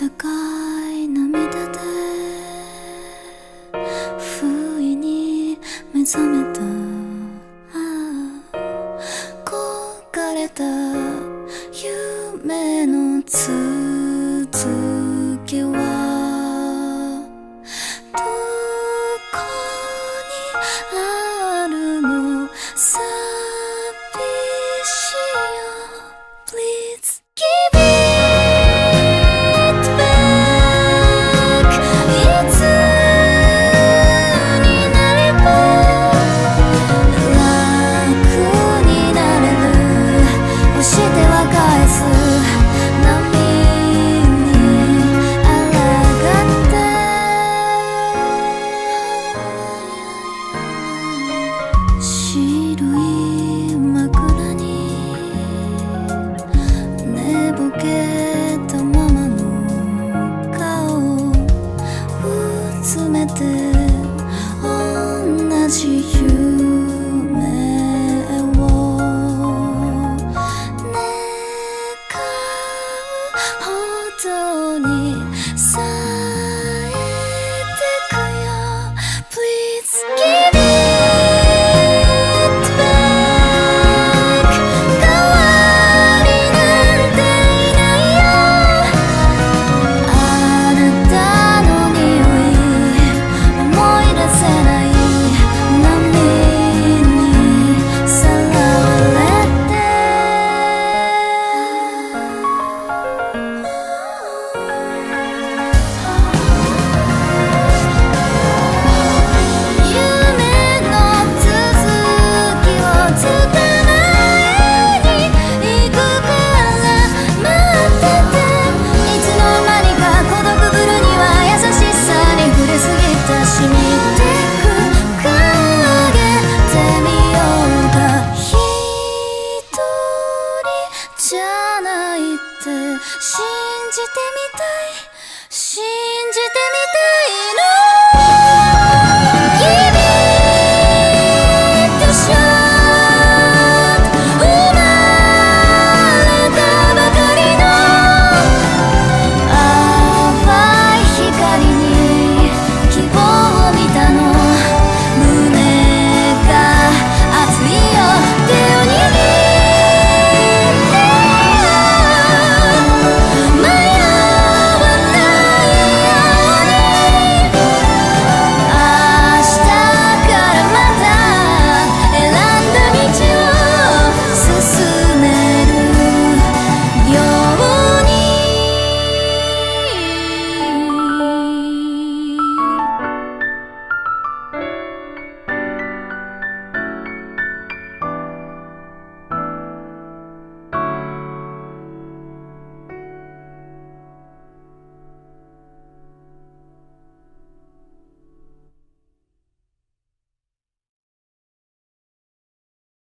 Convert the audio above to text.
暖い涙で不意に目覚めた。じゃないって信じてみたい。